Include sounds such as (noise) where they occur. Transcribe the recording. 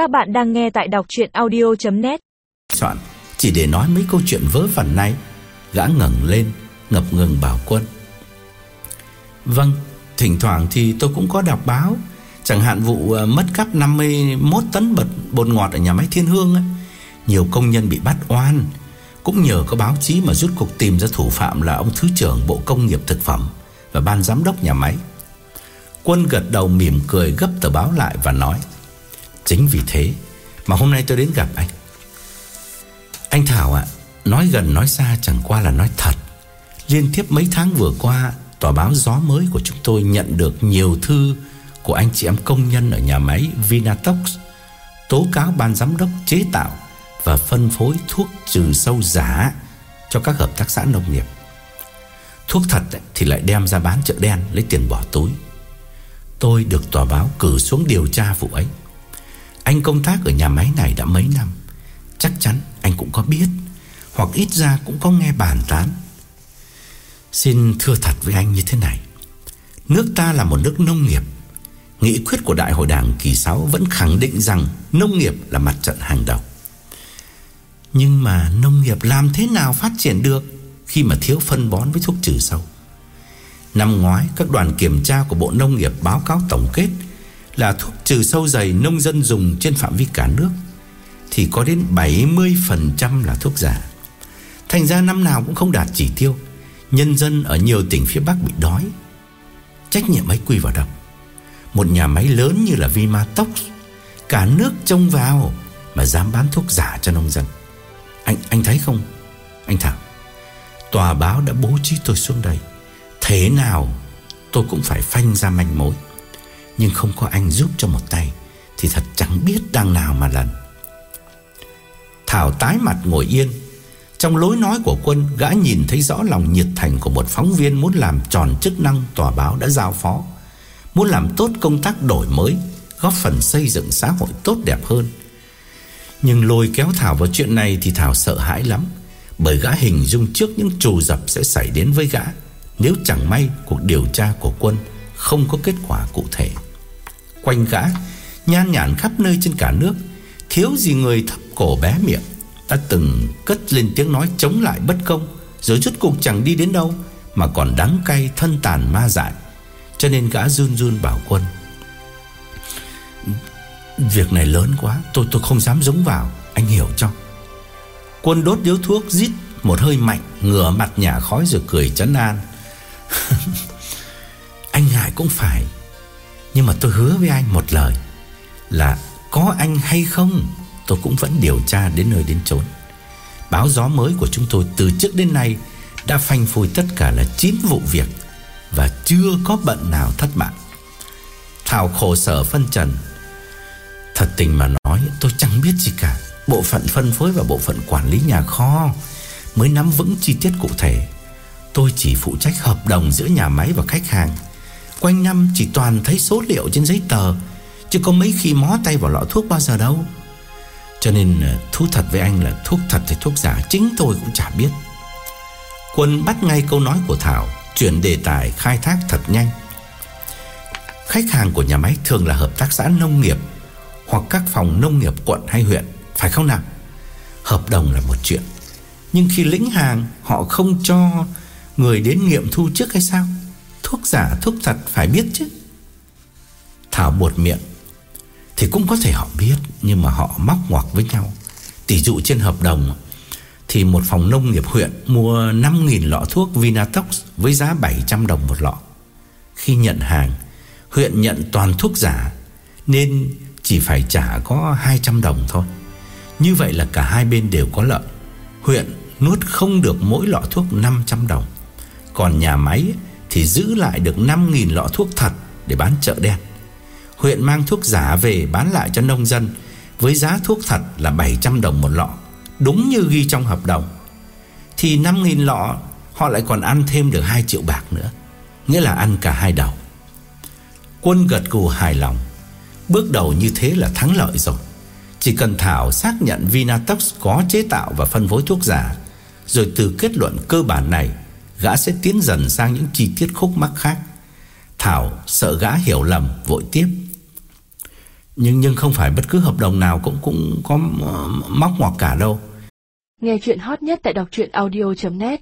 Các bạn đang nghe tại đọc chuyện audio.net Soạn, Chỉ để nói mấy câu chuyện vớ vẩn này. Gã ngẩng lên, Ngập ngừng bảo quân. Vâng Thỉnh thoảng thì tôi cũng có đọc báo. Chẳng hạn vụ ờ, mất cắp 51 tấn bật bột ngọt ở nhà máy Thiên Hương ấy. Nhiều công nhân bị bắt oan. Cũng nhờ có báo chí mà rút cuộc tìm ra thủ phạm là ông Thứ trưởng Bộ Công nghiệp Thực phẩm Và ban giám đốc nhà máy. Quân gật đầu mỉm cười gấp tờ báo lại và nói Chính vì thế mà hôm nay tôi đến gặp anh. Anh Thảo ạ, Nói gần nói xa chẳng qua là nói thật. Liên tiếp mấy tháng vừa qua, Tòa báo gió mới của chúng tôi nhận được nhiều thư Của anh chị em công nhân ở nhà máy Vinatox, Tố cáo ban giám đốc chế tạo Và phân phối thuốc trừ sâu giả Cho các hợp tác xã nông nghiệp. Thuốc thật thì lại đem ra bán chợ đen Lấy tiền bỏ túi. Tôi được tòa báo cử xuống điều tra vụ ấy. Anh công tác ở nhà máy này đã mấy năm Chắc chắn anh cũng có biết Hoặc ít ra cũng có nghe bàn tán Xin thưa thật với anh như thế này Nước ta là một nước nông nghiệp Nghị quyết của Đại hội Đảng kỳ 6 vẫn khẳng định rằng nông nghiệp là mặt trận hàng đầu. Nhưng mà nông nghiệp làm thế nào phát triển được khi mà thiếu phân bón với thuốc trừ sâu? Năm ngoái, các đoàn kiểm tra của Bộ Nông nghiệp báo cáo tổng kết là thuốc trừ sâu dày nông dân dùng trên phạm vi cả nước thì có đến 70% là thuốc giả. Thành ra năm nào cũng không đạt chỉ tiêu, nhân dân ở nhiều tỉnh phía Bắc bị đói. Trách nhiệm ấy quy vào đâu? Một nhà máy lớn như là Vimatox Cả nước trông vào Mà dám bán thuốc giả cho nông dân Anh anh thấy không Anh Thảo Tòa báo đã bố trí tôi xuống đây Thế nào tôi cũng phải phanh ra manh mối nhưng không có anh giúp cho một tay, Thì thật chẳng biết đang nào mà lần. Thảo tái mặt ngồi yên. Trong lối nói của quân, Gã nhìn thấy rõ lòng nhiệt thành của một phóng viên Muốn làm tròn chức năng tòa báo đã giao phó. Muốn làm tốt công tác đổi mới, Góp phần xây dựng xã hội tốt đẹp hơn. Nhưng lôi kéo Thảo vào chuyện này Thì Thảo sợ hãi lắm, Bởi gã hình dung trước những trù dập Sẽ xảy đến với gã. Nếu chẳng may, cuộc điều tra của quân Không có kết quả cụ thể. Quanh gã, Nhan nhản khắp nơi trên cả nước. Thiếu gì người thấp cổ bé miệng, Đã từng cất lên tiếng nói chống lại bất công, Rồi rút cuộc chẳng đi đến đâu, Mà còn đắng cay thân tàn ma dại. Cho nên gã run run bảo quân, Việc này lớn quá, Tôi tôi không dám giống vào, Anh hiểu cho. Quân đốt điếu thuốc, rít một hơi mạnh, Ngửa mặt nhả khói rồi cười chấn an. (laughs) Anh ngại cũng phải nhưng mà tôi hứa với anh một lời, Là có anh hay không, Tôi cũng vẫn điều tra đến nơi đến chốn. Báo gió mới của chúng tôi từ trước đến nay Đã phanh phui tất cả là 9 vụ việc và chưa có bận nào thất bại. Thảo khổ sở phân trần. Thật tình mà nói, tôi chẳng biết gì cả. Bộ phận phân phối và bộ phận quản lý nhà kho Mới nắm vững chi tiết cụ thể. Tôi chỉ phụ trách hợp đồng giữa nhà máy và khách hàng. Quanh năm chỉ toàn thấy số liệu trên giấy tờ, Chứ có mấy khi mó tay vào lọ thuốc bao giờ đâu. Cho nên ờ, thú thật với anh là thuốc thật hay thuốc giả Chính tôi cũng chả biết. Quân bắt ngay câu nói của Thảo, Chuyển đề tài khai thác thật nhanh. Khách hàng của nhà máy thường là hợp tác xã nông nghiệp Hoặc các phòng nông nghiệp quận hay huyện, Phải không nào? Hợp đồng là một chuyện, Nhưng khi lĩnh hàng Họ không cho người đến nghiệm thu trước hay sao? Thuốc giả thuốc thật phải biết chứ Thảo buột miệng Thì cũng có thể họ biết Nhưng mà họ móc ngoặc với nhau Tỷ dụ trên hợp đồng thì một phòng nông nghiệp huyện mua 5.000 lọ thuốc Vinatox với giá 700 đồng một lọ. Khi nhận hàng, huyện nhận toàn thuốc giả nên chỉ phải trả có 200 đồng thôi. Như vậy là cả hai bên đều có lợi. Huyện nuốt không được mỗi lọ thuốc 500 đồng. Còn nhà máy thì giữ lại được 5.000 lọ thuốc thật để bán chợ đen. Huyện mang thuốc giả về bán lại cho nông dân với giá thuốc thật là 700 đồng một lọ, Đúng như ghi trong hợp đồng. Thì 5.000 lọ, Họ lại còn ăn thêm được 2 triệu bạc nữa, Nghĩa là ăn cả hai đầu. Quân gật gù hài lòng, Bước đầu như thế là thắng lợi rồi. Chỉ cần Thảo xác nhận Vinatox có chế tạo và phân phối thuốc giả, Rồi từ kết luận cơ bản này Gã sẽ tiến dần sang những chi tiết khúc mắc khác. Thảo sợ gã hiểu lầm, vội tiếp. Nhưng nhưng không phải bất cứ hợp đồng nào cũng cũng có móc ngoặc cả đâu. Nghe chuyện hot nhất tại đọc truyện audio.net